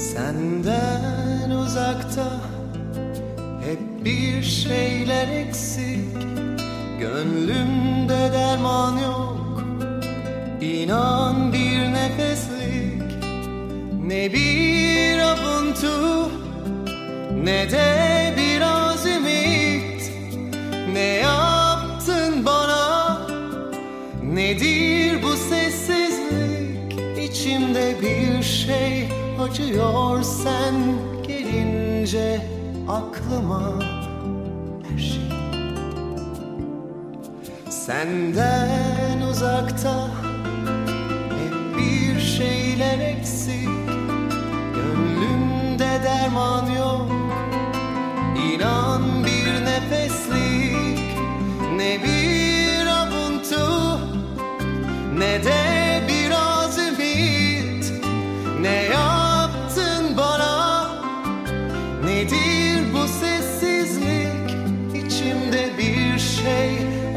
Senden uzakta hep bir şeyler eksik. Gönlümde derman yok İnan bir nefeslik. Ne bir avuntu Ne de biraz ümit. Ne yaptın bana? Nedir bu sessizlik? İçimde bir şey acıyor sen gelince aklıma her şey. Senden uzakta hep bir şeyler eksik. Gönlümde derman yok. İnan bir nefeslik. Ne bir avuntu Ne de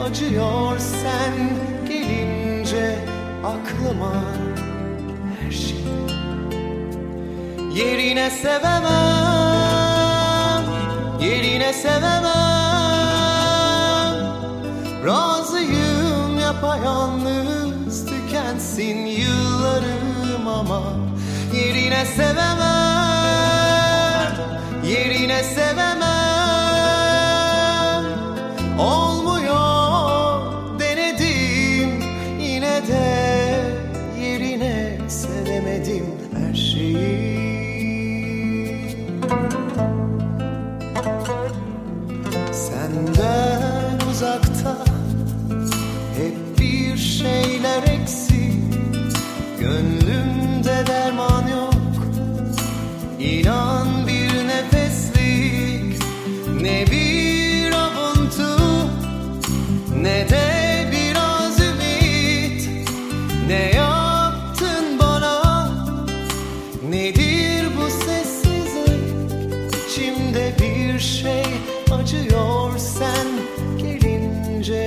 acıyor sen gelince aklıma her şey. Yerine sevemem, yerine sevemem. Razıyım yapayalnız tükensin yıllarım ama Yerine sevemem, yerine sevemem bir şeyler eksik. Gönlümde derman yok. İnan bir nefeslik. Ne bir avuntu Ne de biraz ümit. Ne yaptın bana? Nedir bu sessizlik? İçimde bir şey acıyor. Sen gelince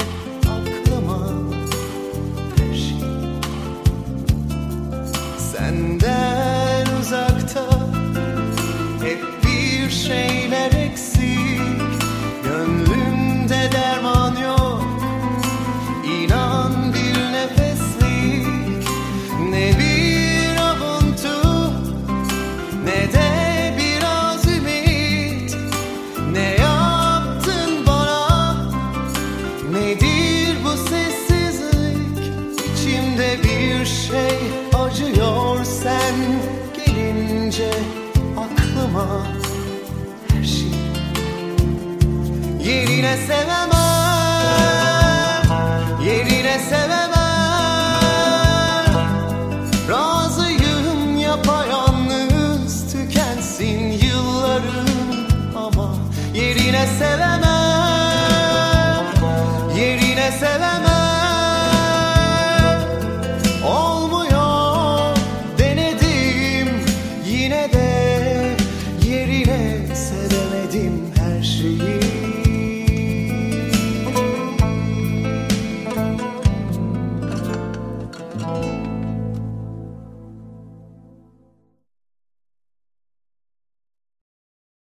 sen gelince aklıma her şey Yerine sevemem, yerine sevemem. Razıyım yapayalnız tükensin yıllarım ama Yerine sevemem, yerine sevemem